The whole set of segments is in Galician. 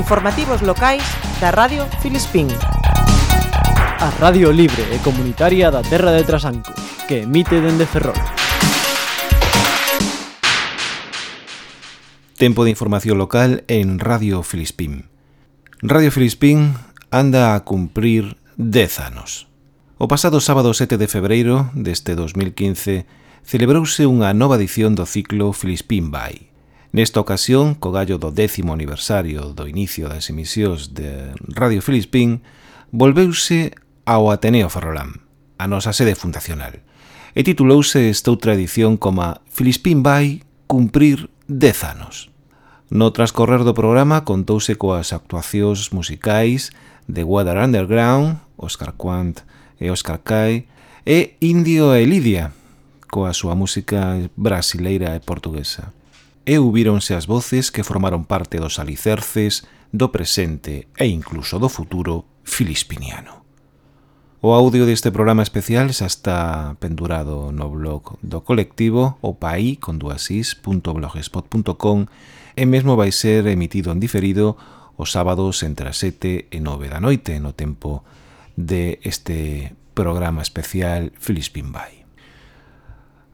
Informativos locais da Radio Filispín. A Radio Libre e Comunitaria da Terra de Trasanco, que emite dende Ferrol. Tempo de información local en Radio Filispín. Radio Filispín anda a cumprir 10 anos. O pasado sábado 7 de febreiro deste 2015 celebrouse unha nova edición do ciclo Filispín Bay Nesta ocasión, co gallo do décimo aniversario do inicio das emisións de Radio Filispín, volveuse ao Ateneo Ferrolán, a nosa sede fundacional, e titulouse esta outra edición como Filispín vai cumprir 10 anos. No transcorrer do programa contouse coas actuacións musicais de Weather Underground, Oscar Quant e Oscar Kai, e Indio e Lidia, coa súa música brasileira e portuguesa e ubíronse as voces que formaron parte dos alicerces do presente e incluso do futuro filispiniano. O audio deste programa especial xa está pendurado no blog do colectivo opai con duasis.blogspot.com e mesmo vai ser emitido en diferido os sábados entre as 7 e 9 da noite no tempo de este programa especial Filispin Bay.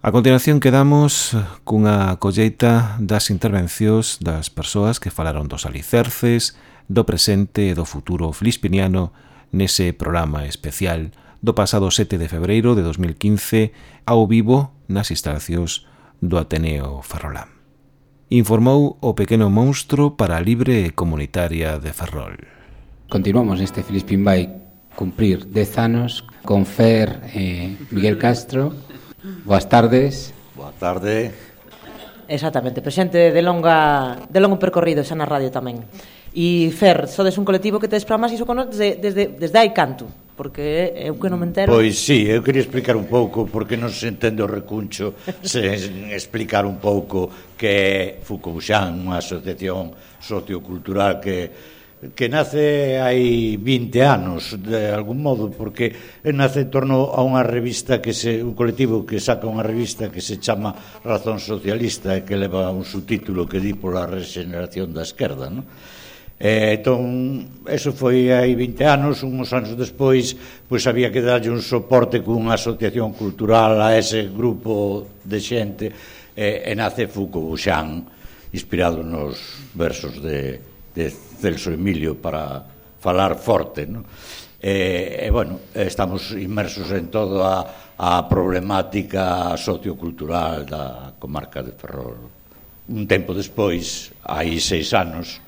A continuación quedamos cunha colleita das intervencións das persoas que falaron dos alicerces, do presente e do futuro flispiniano nese programa especial do pasado 7 de febreiro de 2015 ao vivo nas instalacións do Ateneo Ferrolán. Informou o pequeno monstro para a libre e comunitaria de Ferrol. Continuamos neste Filispin Bike cumprir 10 anos con Fer eh, Miguel Castro Boas tardes. Boa tarde. Exactamente, presente de longa de longo percorrido xa na radio tamén. E Fer, sodes un colectivo que tedes programas iso con desde, desde, desde hai canto Porque eu que non me entero Pois sí, eu quería explicar un pouco Porque non se entende o recuncho Sen explicar un pouco Que é Fucouxan, unha asociación sociocultural Que que nace hai 20 anos de algún modo porque nace en torno a unha revista que se un colectivo que saca unha revista que se chama Razón Socialista e que leva un subtítulo que di pola regeneración da esquerda, non? Eh, entón, eso foi hai 20 anos, uns anos despois, pois había que darlle un soporte cunha asociación cultural a ese grupo de xente eh, e nace Foucault Buxan, inspirado nos versos de de Celso Emilio para falar forte, non? E, e bueno, estamos inmersos en toda a, a problemática sociocultural da comarca de Ferrol. Un tempo despois, hai seis anos,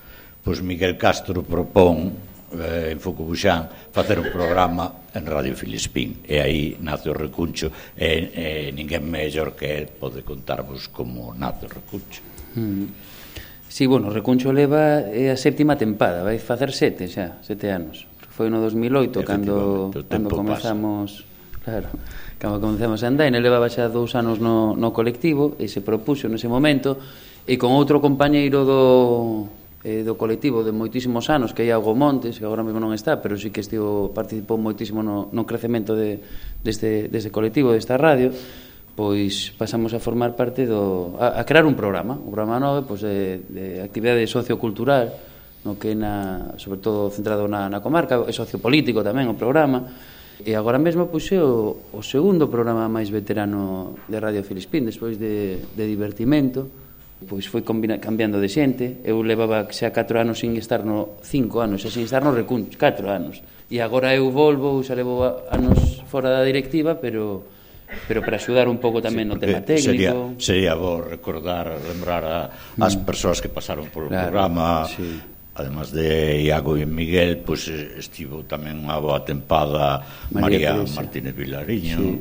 pois Miguel Castro propón eh, en Fucubuxán facer un programa en Radio Filispín e aí nace o recuncho e, e ninguén mellor que él pode contarvos como nace o recuncho. Mm. Sí, bueno, Recuncho leva é a séptima tempada, vai facer sete xa, sete anos. Foi no 2008 cando, cando comenzamos... Pasa. Claro, cando comenzamos a andar, e levaba xa dous anos no, no colectivo e se propuxo nese momento e con outro compañeiro do, eh, do colectivo de moitísimos anos que é Iago Montes, que agora mesmo non está, pero sí que estivo, participou moitísimo no, no crecemento de, deste, deste colectivo, desta radio, pois pasamos a formar parte do a, a crear un programa, un programa novo pois de, de actividade sociocultural no que na sobre todo centrado na na comarca, é sociopolítico tamén o programa. E agora mesmo pois é o, o segundo programa máis veterano de Radio Filispín despois de de divertimento, pois foi combina, cambiando de xente. Eu levaba xa 4 anos sin estar no 5 anos, xa sin estar no recuncho, 4 anos. E agora eu volvo, xa levo anos fora da directiva, pero pero para axudar un pouco tamén sí, no tema técnico. Sería, sería bo recordar, lembrar a, mm. as persoas que pasaron polo claro, programa, sí. además de Iago e Miguel, pues, eh, estivo tamén unha boa tempada María, María Teresa. Martínez Vilariño, sí,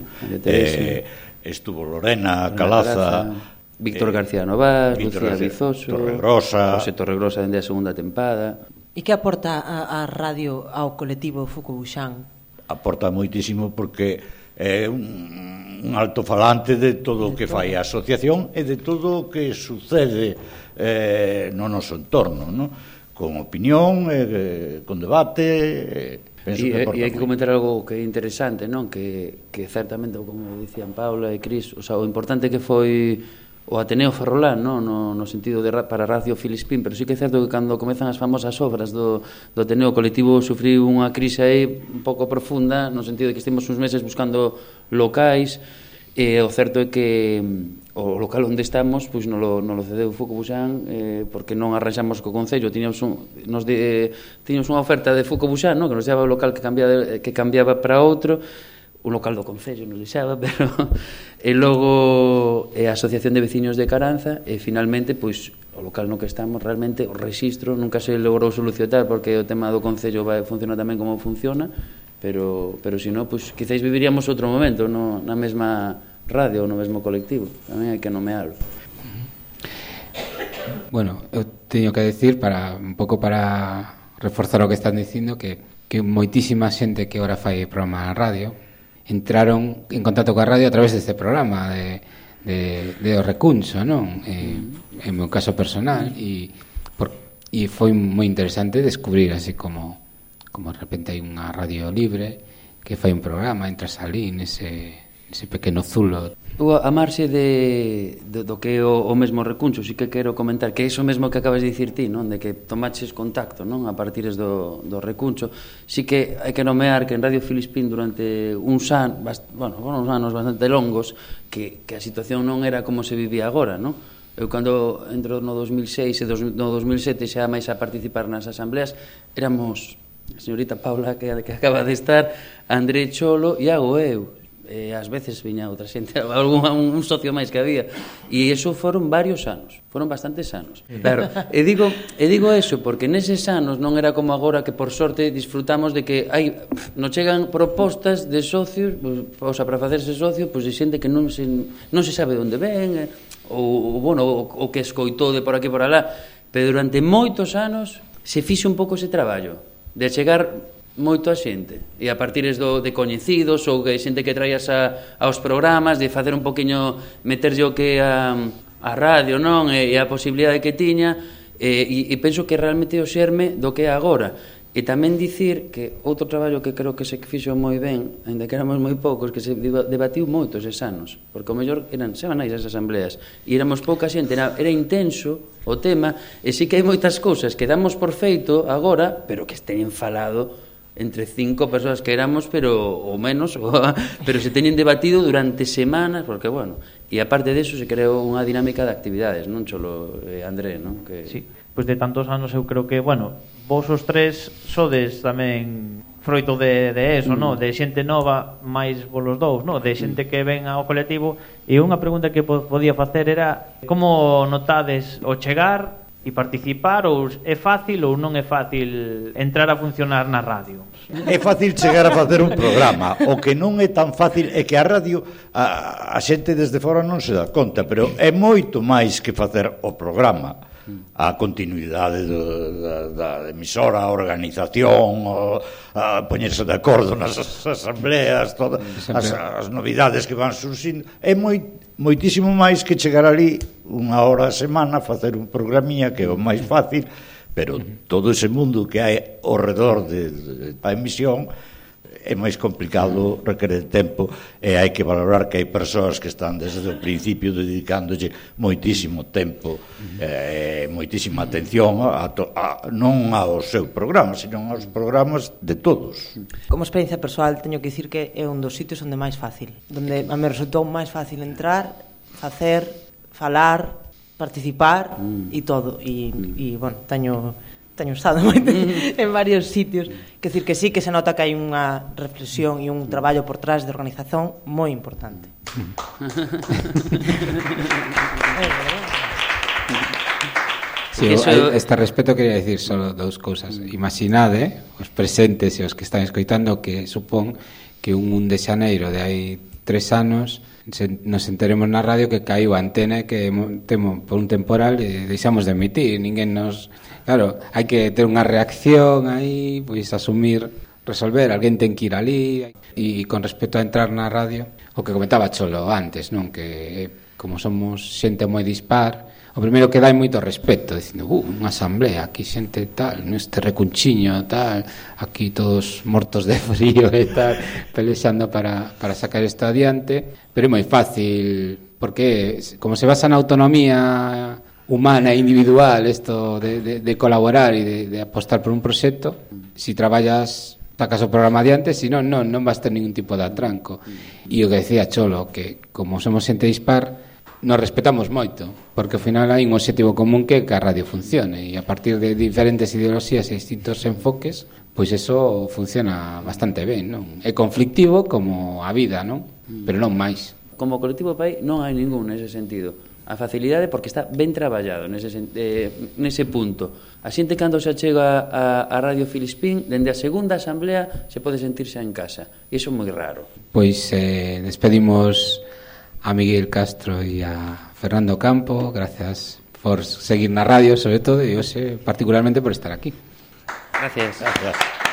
eh, estuvo Lorena, Lorena Calaza, Calaza Víctor eh, García Novas, Víctor Lucía Vizoso, Torregrosa, José Torregrosa dende a segunda tempada. E que aporta a, a radio ao colectivo Fucubuxán? Aporta moitísimo porque é un, un altofalante de todo o que fai a asociación e de todo o que sucede eh, no noso entorno, no? con opinión, eh, con debate... Eh, Penso e, que e hai que comentar algo que é interesante, non? Que, que certamente, como dicían Paula e Cris, o, sea, o importante que foi o Ateneo Ferrolán, no, no, no sentido de para Racio Filispín, pero sí que é certo que cando comezan as famosas obras do, do Ateneo, o colectivo sufriu unha crise aí un pouco profunda, no sentido de que estivemos uns meses buscando locais, e o certo é que mm, o local onde estamos pois non lo, non lo cedeu Foco Buxán eh, porque non arranxamos co Concello tiñamos, un, nos de, tiñamos unha oferta de Foco Buxán no? que nos daba o local que cambiaba, que cambiaba para outro o local do Concello non deixaba, pero e logo a Asociación de Veciños de Caranza e finalmente pois o local no que estamos realmente o rexistro nunca se logrou solucionar porque o tema do Concello vai funcionar tamén como funciona pero, pero se non, pois quizáis viviríamos outro momento no, na mesma radio ou no mesmo colectivo tamén hai que nomearlo Bueno, eu teño que decir para un pouco para reforzar o que están dicindo que que moitísima xente que ora fai programa na radio, entraron en contacto coa radio a través deste programa de, de, de O Recuncho, non? Eh, en meu caso personal e por, e foi moi interesante descubrir así como como de repente hai unha radio libre que fai un programa, entras ali nese ese pequeno zulo. Eu a marxe de, de, do que é o, o mesmo recuncho, sí que quero comentar que é iso mesmo que acabas de dicir ti, non? de que tomaches contacto non? a partir do, do recuncho, sí que hai que nomear que en Radio Filispín durante uns anos, bast, bueno, uns anos bastante longos, que, que a situación non era como se vivía agora, non? Eu cando entro no 2006 e dos, no 2007 xa máis a participar nas asambleas, éramos a señorita Paula que, que acaba de estar, André Cholo e hago eu eh, ás veces viña outra xente, algún, un, socio máis que había, e iso foron varios anos, foron bastantes anos. Claro, e digo, e digo eso porque neses anos non era como agora que por sorte disfrutamos de que hai non chegan propostas de socios, o sea, para facerse socio, pois pues, de xente que non se non se sabe onde ven, eh, ou bueno, o, o que escoitou de por aquí por alá, pero durante moitos anos se fixe un pouco ese traballo de chegar moito a xente. E a partir do, de coñecidos ou que xente que traías a, aos programas de facer un poquinho meterlle o que a, a radio non e, e a posibilidade que tiña e, e, e penso que realmente o xerme do que é agora. E tamén dicir que outro traballo que creo que se fixo moi ben, ainda que éramos moi poucos, que se debatiu moitos eses anos, porque o mellor eran semanais as asambleas, e éramos pouca xente, era, era intenso o tema, e sí que hai moitas cousas que damos por feito agora, pero que estén falado entre cinco persoas que éramos, pero ou menos, pero se teñen debatido durante semanas, porque bueno, e aparte de eso se creou unha dinámica de actividades, non cholo eh, André, non? Que... Sí, pois pues de tantos anos eu creo que, bueno, vos os tres sodes tamén froito de, de eso, mm. no? de xente nova máis volos dous, no? de xente mm. que ven ao colectivo e unha pregunta que podía facer era como notades o chegar e participar ou é fácil ou non é fácil entrar a funcionar na radio? É fácil chegar a facer un programa, o que non é tan fácil é que a radio a, a xente desde fora non se dá conta, pero é moito máis que facer o programa a continuidade do, da, da emisora, a organización, o, a poñerse de acordo nas asambleas, todas as, as novidades que van surxindo. É moi, moitísimo máis que chegar ali unha hora a semana facer un programía que é o máis fácil, pero todo ese mundo que hai ao redor de, de, da emisión é máis complicado, requere tempo e hai que valorar que hai persoas que están desde o principio dedicándolle moitísimo tempo eh, e eh, moitísima atención a, to, a, non ao seu programa, senón aos programas de todos. Como experiencia persoal teño que dicir que é un dos sitios onde máis fácil, onde me resultou máis fácil entrar, facer, falar, participar mm. e todo e, mm. e bueno, teño teño usado mm. en varios sitios. Que decir que sí que se nota que hai unha reflexión e un traballo por trás de organización moi importante. Sí, eso... este respeto quería decir só dous cousas. Imaginade os presentes e os que están escoitando que supón que un 1 de xaneiro de hai tres anos nos enteremos na radio que caiu a antena que temo, por un temporal e deixamos de emitir, ninguén nos... Claro, hai que ter unha reacción aí, pois asumir, resolver, alguén ten que ir ali e con respecto a entrar na radio, o que comentaba Cholo antes, non que como somos xente moi dispar, o primeiro que dai moito respeto, dicindo, uh, unha asamblea, aquí xente tal, neste recunchiño tal, aquí todos mortos de frío e tal, pelexando para, para sacar isto adiante, pero é moi fácil, porque como se basa na autonomía humana e individual isto de, de, de colaborar e de, de apostar por un proxecto, si traballas sacas o programa adiante, se non, non, non vas ter ningún tipo de atranco. E o que decía Cholo, que como somos xente dispar, nos respetamos moito, porque ao final hai un objetivo común que é que a radio funcione e a partir de diferentes ideoloxías e distintos enfoques, pois eso funciona bastante ben, non? É conflictivo como a vida, non? Mm. Pero non máis. Como colectivo pai non hai ningún nese sentido. A facilidade porque está ben traballado nese, eh, nese punto. A xente cando se achega a, a Radio Filispín, dende a segunda asamblea se pode sentirse en casa. E iso é moi raro. Pois eh, despedimos a Miguel Castro e a Fernando Campo, gracias por seguir na radio, sobre todo, e hoxe particularmente por estar aquí. Gracias. Gracias.